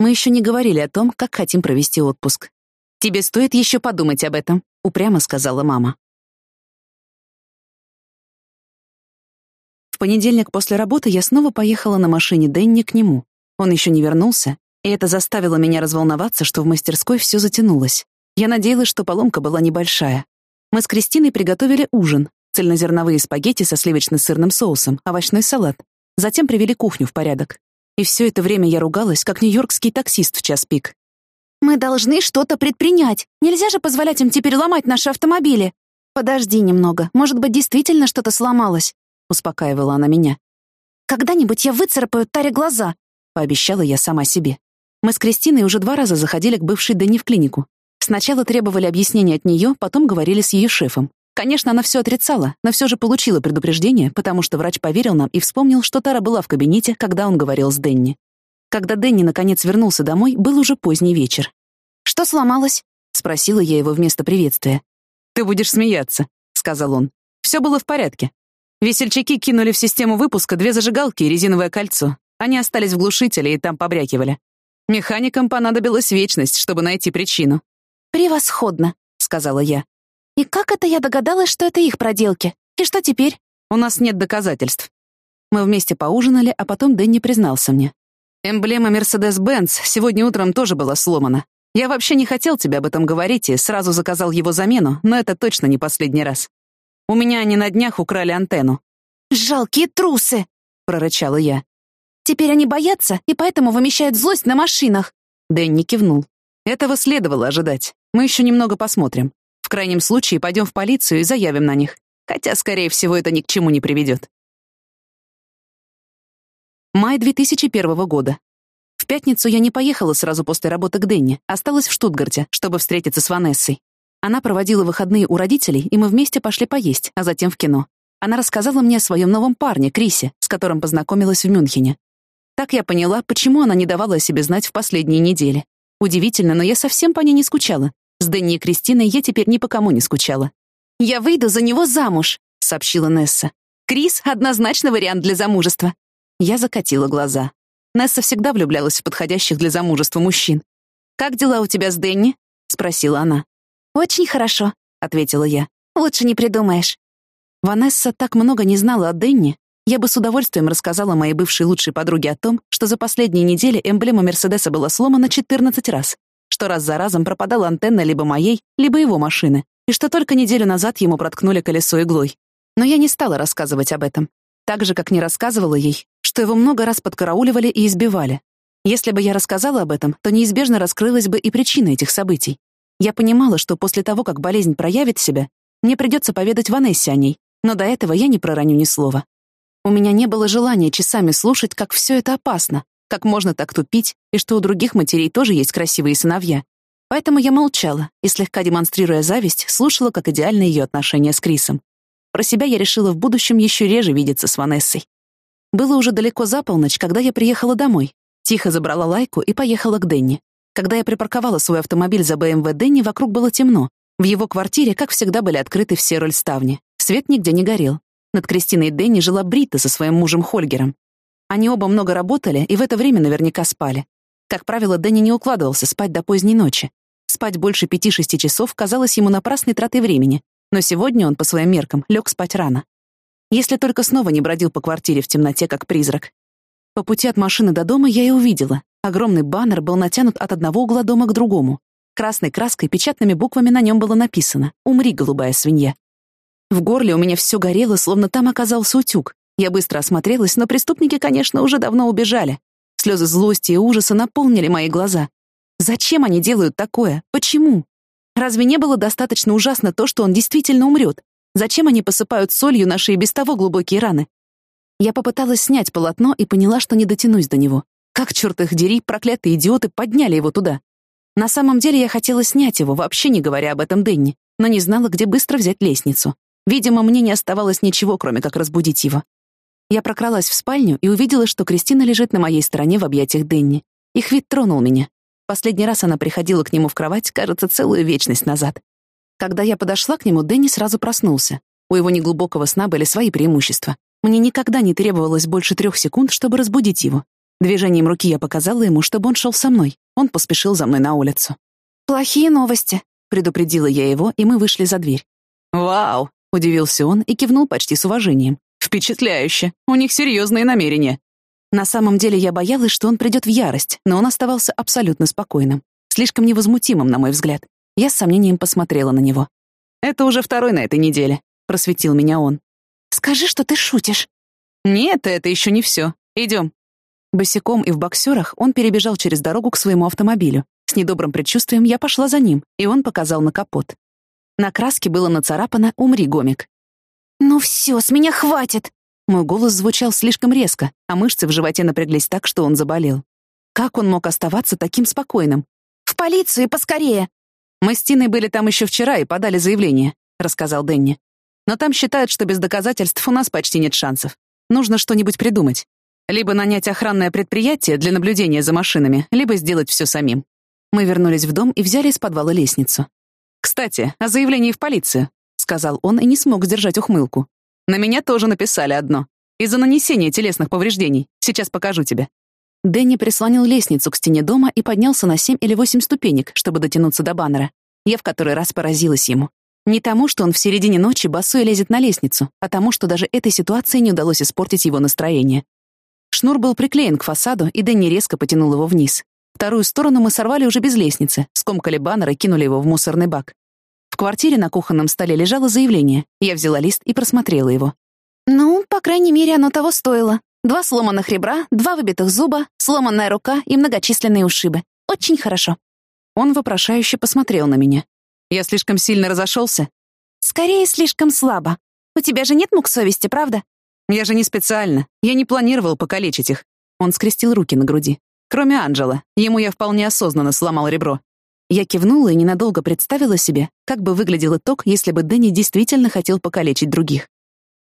Мы еще не говорили о том, как хотим провести отпуск. «Тебе стоит еще подумать об этом», — упрямо сказала мама. понедельник после работы я снова поехала на машине Дэнни к нему. Он еще не вернулся, и это заставило меня разволноваться, что в мастерской все затянулось. Я надеялась, что поломка была небольшая. Мы с Кристиной приготовили ужин, цельнозерновые спагетти со сливочно-сырным соусом, овощной салат. Затем привели кухню в порядок. И все это время я ругалась, как нью-йоркский таксист в час пик. «Мы должны что-то предпринять. Нельзя же позволять им теперь ломать наши автомобили. Подожди немного, может быть, действительно что-то сломалось успокаивала она меня. «Когда-нибудь я выцарапаю Таре глаза», — пообещала я сама себе. Мы с Кристиной уже два раза заходили к бывшей Дэнни в клинику. Сначала требовали объяснения от нее, потом говорили с ее шефом. Конечно, она все отрицала, но все же получила предупреждение, потому что врач поверил нам и вспомнил, что Тара была в кабинете, когда он говорил с Дэнни. Когда Дэнни наконец вернулся домой, был уже поздний вечер. «Что сломалось?» — спросила я его вместо приветствия. «Ты будешь смеяться», — сказал он. «Все было в порядке. Весельчаки кинули в систему выпуска две зажигалки и резиновое кольцо. Они остались в глушителе и там побрякивали. Механикам понадобилась вечность, чтобы найти причину. «Превосходно», — сказала я. «И как это я догадалась, что это их проделки? И что теперь?» «У нас нет доказательств». Мы вместе поужинали, а потом Дэнни признался мне. «Эмблема Mercedes-Benz сегодня утром тоже была сломана. Я вообще не хотел тебе об этом говорить и сразу заказал его замену, но это точно не последний раз. У меня они на днях украли антенну». «Жалкие трусы!» — прорычала я. «Теперь они боятся и поэтому вымещают злость на машинах». Дэнни кивнул. Этого следовало ожидать. Мы еще немного посмотрим. В крайнем случае пойдем в полицию и заявим на них. Хотя, скорее всего, это ни к чему не приведет. Май 2001 года. В пятницу я не поехала сразу после работы к Дэнни, осталась в Штутгарте, чтобы встретиться с Ванессой. Она проводила выходные у родителей, и мы вместе пошли поесть, а затем в кино. Она рассказала мне о своем новом парне, Крисе, с которым познакомилась в Мюнхене. Так я поняла, почему она не давала о себе знать в последние недели. Удивительно, но я совсем по ней не скучала. С Дэнни и Кристиной я теперь ни по кому не скучала. «Я выйду за него замуж», — сообщила Несса. «Крис — однозначно вариант для замужества». Я закатила глаза. Несса всегда влюблялась в подходящих для замужества мужчин. «Как дела у тебя с Дэнни?» — спросила она. «Очень хорошо», — ответила я. «Лучше не придумаешь». Ванесса так много не знала о Денни, я бы с удовольствием рассказала моей бывшей лучшей подруге о том, что за последние недели эмблема Мерседеса была сломана 14 раз, что раз за разом пропадала антенна либо моей, либо его машины, и что только неделю назад ему проткнули колесо иглой. Но я не стала рассказывать об этом. Так же, как не рассказывала ей, что его много раз подкарауливали и избивали. Если бы я рассказала об этом, то неизбежно раскрылась бы и причина этих событий. Я понимала, что после того, как болезнь проявит себя, мне придется поведать Ванессе о ней, но до этого я не пророню ни слова. У меня не было желания часами слушать, как все это опасно, как можно так тупить, и что у других матерей тоже есть красивые сыновья. Поэтому я молчала и, слегка демонстрируя зависть, слушала, как идеальны ее отношения с Крисом. Про себя я решила в будущем еще реже видеться с Ванессой. Было уже далеко за полночь, когда я приехала домой, Тихо забрала лайку и поехала к Денни. Когда я припарковала свой автомобиль за БМВ Дэнни, вокруг было темно. В его квартире, как всегда, были открыты все рольставни. Свет нигде не горел. Над Кристиной и Дэнни жила Брита со своим мужем Хольгером. Они оба много работали и в это время наверняка спали. Как правило, Дэнни не укладывался спать до поздней ночи. Спать больше пяти-шести часов казалось ему напрасной тратой времени, но сегодня он, по своим меркам, лег спать рано. Если только снова не бродил по квартире в темноте, как призрак. По пути от машины до дома я и увидела. Огромный баннер был натянут от одного угла дома к другому. Красной краской печатными буквами на нем было написано «Умри, голубая свинья». В горле у меня все горело, словно там оказался утюг. Я быстро осмотрелась, но преступники, конечно, уже давно убежали. Слезы злости и ужаса наполнили мои глаза. Зачем они делают такое? Почему? Разве не было достаточно ужасно то, что он действительно умрет? Зачем они посыпают солью наши и без того глубокие раны? Я попыталась снять полотно и поняла, что не дотянусь до него. Как, черт их дери, проклятые идиоты подняли его туда. На самом деле я хотела снять его, вообще не говоря об этом Дэнни, но не знала, где быстро взять лестницу. Видимо, мне не оставалось ничего, кроме как разбудить его. Я прокралась в спальню и увидела, что Кристина лежит на моей стороне в объятиях Дэнни. Их вид тронул меня. Последний раз она приходила к нему в кровать, кажется, целую вечность назад. Когда я подошла к нему, Дэнни сразу проснулся. У его неглубокого сна были свои преимущества. Мне никогда не требовалось больше трех секунд, чтобы разбудить его. Движением руки я показала ему, чтобы он шел со мной. Он поспешил за мной на улицу. «Плохие новости», — предупредила я его, и мы вышли за дверь. «Вау!» — удивился он и кивнул почти с уважением. «Впечатляюще! У них серьезные намерения!» На самом деле я боялась, что он придет в ярость, но он оставался абсолютно спокойным, слишком невозмутимым, на мой взгляд. Я с сомнением посмотрела на него. «Это уже второй на этой неделе», — просветил меня он. «Скажи, что ты шутишь». «Нет, это еще не все. Идем». Босиком и в боксерах он перебежал через дорогу к своему автомобилю. С недобрым предчувствием я пошла за ним, и он показал на капот. На краске было нацарапано «Умри, гомик». «Ну все, с меня хватит!» Мой голос звучал слишком резко, а мышцы в животе напряглись так, что он заболел. Как он мог оставаться таким спокойным? «В полицию, поскорее!» «Мы с Тиной были там еще вчера и подали заявление», — рассказал Дэнни. «Но там считают, что без доказательств у нас почти нет шансов. Нужно что-нибудь придумать. Либо нанять охранное предприятие для наблюдения за машинами, либо сделать все самим». Мы вернулись в дом и взяли из подвала лестницу. «Кстати, о заявлении в полицию», — сказал он и не смог сдержать ухмылку. На меня тоже написали одно. Из-за нанесения телесных повреждений. Сейчас покажу тебе». Дэнни прислонил лестницу к стене дома и поднялся на семь или восемь ступенек, чтобы дотянуться до баннера. Я в который раз поразилась ему. Не тому, что он в середине ночи босой лезет на лестницу, а тому, что даже этой ситуации не удалось испортить его настроение. Шнур был приклеен к фасаду, и Дэнни резко потянул его вниз. Вторую сторону мы сорвали уже без лестницы, скомкали баннер и кинули его в мусорный бак. В квартире на кухонном столе лежало заявление. Я взяла лист и просмотрела его. «Ну, по крайней мере, оно того стоило. Два сломанных ребра, два выбитых зуба, сломанная рука и многочисленные ушибы. Очень хорошо». Он вопрошающе посмотрел на меня. «Я слишком сильно разошелся?» «Скорее, слишком слабо. У тебя же нет мук совести, правда?» «Я же не специально. Я не планировал покалечить их». Он скрестил руки на груди. «Кроме Анджела. Ему я вполне осознанно сломал ребро. Я кивнула и ненадолго представила себе, как бы выглядел итог, если бы Дэнни действительно хотел покалечить других.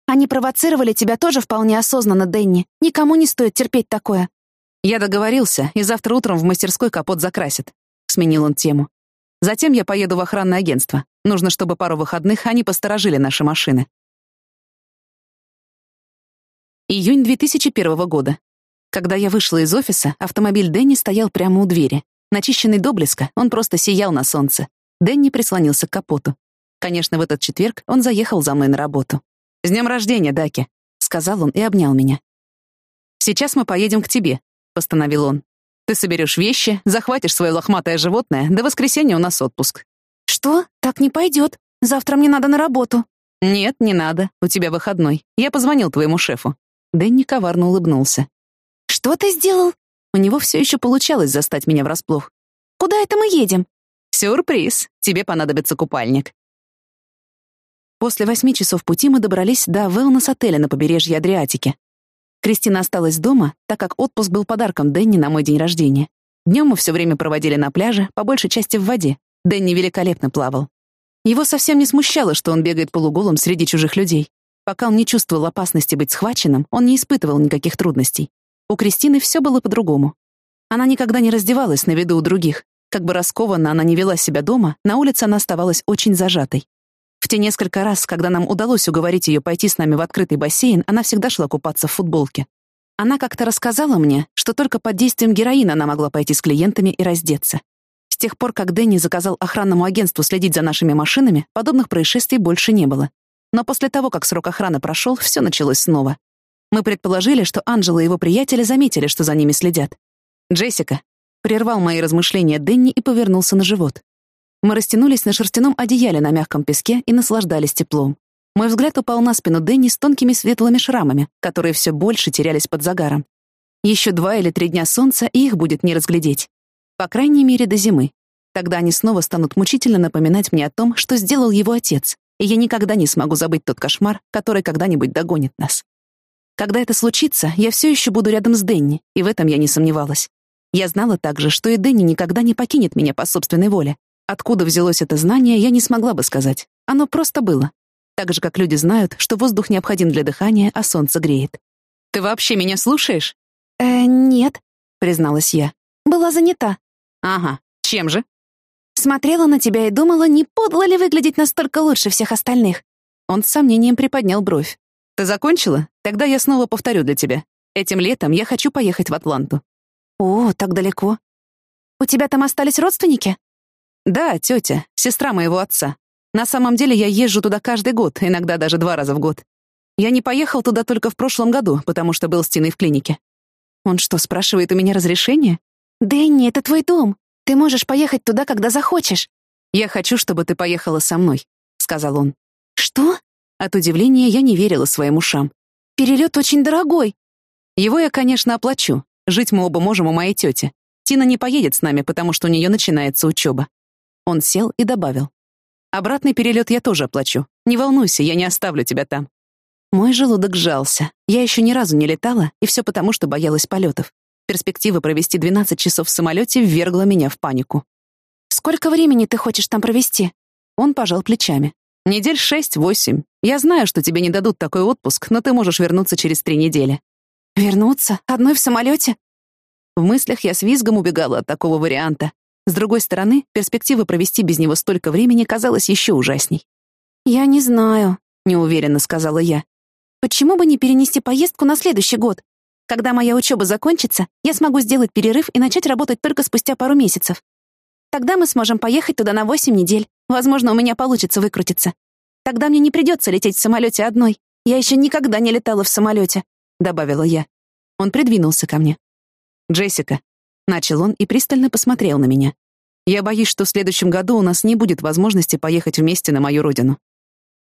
«Они провоцировали тебя тоже вполне осознанно, Дэнни. Никому не стоит терпеть такое». «Я договорился, и завтра утром в мастерской капот закрасят», — сменил он тему. «Затем я поеду в охранное агентство. Нужно, чтобы пару выходных они посторожили наши машины». Июнь 2001 года. Когда я вышла из офиса, автомобиль Дэнни стоял прямо у двери. Начищенный до блеска, он просто сиял на солнце. Дэнни прислонился к капоту. Конечно, в этот четверг он заехал за мной на работу. «С днем рождения, Даки!» — сказал он и обнял меня. «Сейчас мы поедем к тебе», — постановил он. «Ты соберешь вещи, захватишь свое лохматое животное, до воскресенья у нас отпуск». «Что? Так не пойдет. Завтра мне надо на работу». «Нет, не надо. У тебя выходной. Я позвонил твоему шефу». Дэнни коварно улыбнулся. «Что ты сделал?» У него все еще получалось застать меня врасплох. «Куда это мы едем?» «Сюрприз! Тебе понадобится купальник». После восьми часов пути мы добрались до велнес-отеля на побережье Адриатики. Кристина осталась дома, так как отпуск был подарком Дэнни на мой день рождения. Днем мы все время проводили на пляже, по большей части в воде. Дэнни великолепно плавал. Его совсем не смущало, что он бегает полуголым среди чужих людей. Пока он не чувствовал опасности быть схваченным, он не испытывал никаких трудностей. У Кристины все было по-другому. Она никогда не раздевалась на виду у других. Как бы раскованно она не вела себя дома, на улице она оставалась очень зажатой. В те несколько раз, когда нам удалось уговорить ее пойти с нами в открытый бассейн, она всегда шла купаться в футболке. Она как-то рассказала мне, что только под действием героина она могла пойти с клиентами и раздеться. С тех пор, как Дэнни заказал охранному агентству следить за нашими машинами, подобных происшествий больше не было. Но после того, как срок охраны прошел, все началось снова. Мы предположили, что Анжела и его приятели заметили, что за ними следят. «Джессика», — прервал мои размышления Дэнни и повернулся на живот. Мы растянулись на шерстяном одеяле на мягком песке и наслаждались теплом. Мой взгляд упал на спину Дэнни с тонкими светлыми шрамами, которые все больше терялись под загаром. Еще два или три дня солнца, и их будет не разглядеть. По крайней мере, до зимы. Тогда они снова станут мучительно напоминать мне о том, что сделал его отец, и я никогда не смогу забыть тот кошмар, который когда-нибудь догонит нас. Когда это случится, я все еще буду рядом с Дэнни, и в этом я не сомневалась. Я знала также, что и Дэнни никогда не покинет меня по собственной воле, Откуда взялось это знание, я не смогла бы сказать. Оно просто было. Так же, как люди знают, что воздух необходим для дыхания, а солнце греет. «Ты вообще меня слушаешь?» «Э, нет», — призналась я. «Была занята». «Ага. Чем же?» «Смотрела на тебя и думала, не подло ли выглядеть настолько лучше всех остальных». Он с сомнением приподнял бровь. «Ты закончила? Тогда я снова повторю для тебя. Этим летом я хочу поехать в Атланту». «О, так далеко. У тебя там остались родственники?» «Да, тетя, сестра моего отца. На самом деле я езжу туда каждый год, иногда даже два раза в год. Я не поехал туда только в прошлом году, потому что был с Тиной в клинике». «Он что, спрашивает у меня разрешение?» «Дэнни, это твой дом. Ты можешь поехать туда, когда захочешь». «Я хочу, чтобы ты поехала со мной», — сказал он. «Что?» От удивления я не верила своим ушам. «Перелет очень дорогой». «Его я, конечно, оплачу. Жить мы оба можем у моей тети. Тина не поедет с нами, потому что у нее начинается учеба. Он сел и добавил. «Обратный перелет я тоже оплачу. Не волнуйся, я не оставлю тебя там». Мой желудок сжался. Я еще ни разу не летала, и все потому, что боялась полетов. Перспектива провести 12 часов в самолете ввергла меня в панику. «Сколько времени ты хочешь там провести?» Он пожал плечами. «Недель шесть-восемь. Я знаю, что тебе не дадут такой отпуск, но ты можешь вернуться через три недели». «Вернуться? Одной в самолете?» В мыслях я с визгом убегала от такого варианта. С другой стороны, перспектива провести без него столько времени казалась еще ужасней. «Я не знаю», — неуверенно сказала я. «Почему бы не перенести поездку на следующий год? Когда моя учеба закончится, я смогу сделать перерыв и начать работать только спустя пару месяцев. Тогда мы сможем поехать туда на восемь недель. Возможно, у меня получится выкрутиться. Тогда мне не придется лететь в самолете одной. Я еще никогда не летала в самолете», — добавила я. Он придвинулся ко мне. «Джессика, Начал он и пристально посмотрел на меня. «Я боюсь, что в следующем году у нас не будет возможности поехать вместе на мою родину».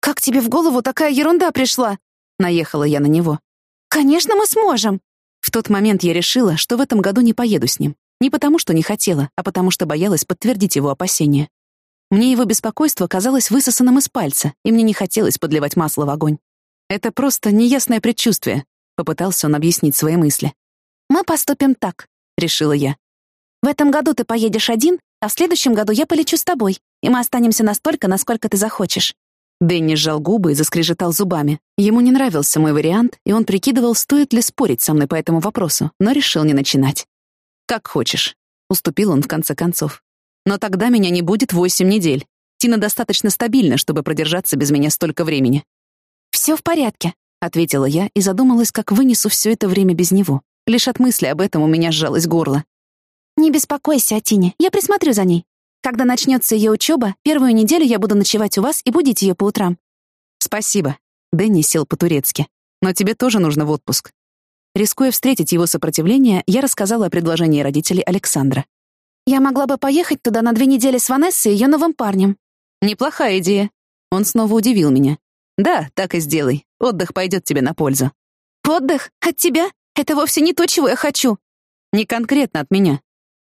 «Как тебе в голову такая ерунда пришла?» Наехала я на него. «Конечно, мы сможем!» В тот момент я решила, что в этом году не поеду с ним. Не потому, что не хотела, а потому, что боялась подтвердить его опасения. Мне его беспокойство казалось высосанным из пальца, и мне не хотелось подливать масло в огонь. «Это просто неясное предчувствие», — попытался он объяснить свои мысли. «Мы поступим так решила я. «В этом году ты поедешь один, а в следующем году я полечу с тобой, и мы останемся настолько, насколько ты захочешь». Дэнни сжал губы и заскрежетал зубами. Ему не нравился мой вариант, и он прикидывал, стоит ли спорить со мной по этому вопросу, но решил не начинать. «Как хочешь», — уступил он в конце концов. «Но тогда меня не будет восемь недель. Тина достаточно стабильна, чтобы продержаться без меня столько времени». «Все в порядке», — ответила я и задумалась, как вынесу все это время без него. Лишь от мысли об этом у меня сжалось горло. «Не беспокойся о Тине, я присмотрю за ней. Когда начнется ее учеба, первую неделю я буду ночевать у вас и будить ее по утрам». «Спасибо». Дэнни сел по-турецки. «Но тебе тоже нужно в отпуск». Рискуя встретить его сопротивление, я рассказала о предложении родителей Александра. «Я могла бы поехать туда на две недели с Ванессой и ее новым парнем». «Неплохая идея». Он снова удивил меня. «Да, так и сделай. Отдых пойдет тебе на пользу». «Отдых? От тебя? Это вовсе не то, чего я хочу. Не конкретно от меня,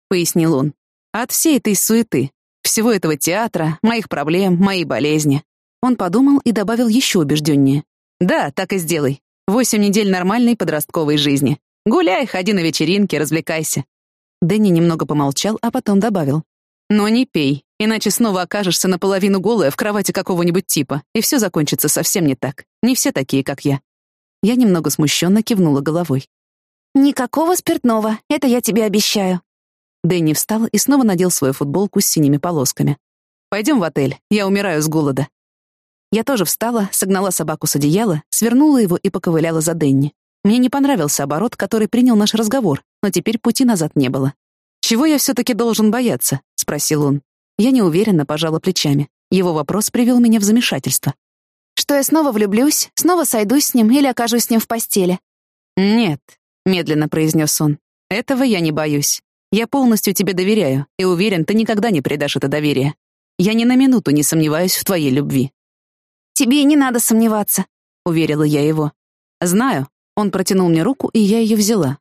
пояснил он. От всей этой суеты, всего этого театра, моих проблем, моей болезни. Он подумал и добавил еще убежденнее. Да, так и сделай. Восемь недель нормальной подростковой жизни. Гуляй, ходи на вечеринки, развлекайся. Дэнни немного помолчал, а потом добавил. Но не пей, иначе снова окажешься наполовину голая в кровати какого-нибудь типа, и все закончится совсем не так. Не все такие, как я. Я немного смущенно кивнула головой. «Никакого спиртного, это я тебе обещаю». Дэнни встал и снова надел свою футболку с синими полосками. «Пойдем в отель, я умираю с голода». Я тоже встала, согнала собаку с одеяла, свернула его и поковыляла за Дэнни. Мне не понравился оборот, который принял наш разговор, но теперь пути назад не было. «Чего я все-таки должен бояться?» — спросил он. Я неуверенно пожала плечами. Его вопрос привел меня в замешательство. «Что я снова влюблюсь, снова сойдусь с ним или окажусь с ним в постели?» «Нет», — медленно произнес он. «Этого я не боюсь. Я полностью тебе доверяю и уверен, ты никогда не предашь это доверие. Я ни на минуту не сомневаюсь в твоей любви». «Тебе не надо сомневаться», — уверила я его. «Знаю». Он протянул мне руку, и я ее взяла.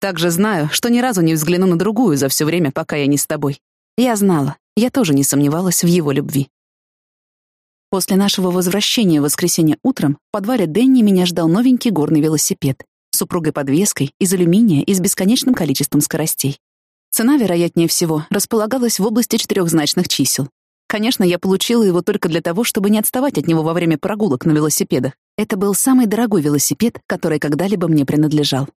Также знаю, что ни разу не взгляну на другую за все время, пока я не с тобой. Я знала, я тоже не сомневалась в его любви. После нашего возвращения в воскресенье утром в подвале Дэнни меня ждал новенький горный велосипед с упругой подвеской из алюминия и с бесконечным количеством скоростей. Цена, вероятнее всего, располагалась в области четырехзначных чисел. Конечно, я получила его только для того, чтобы не отставать от него во время прогулок на велосипедах. Это был самый дорогой велосипед, который когда-либо мне принадлежал.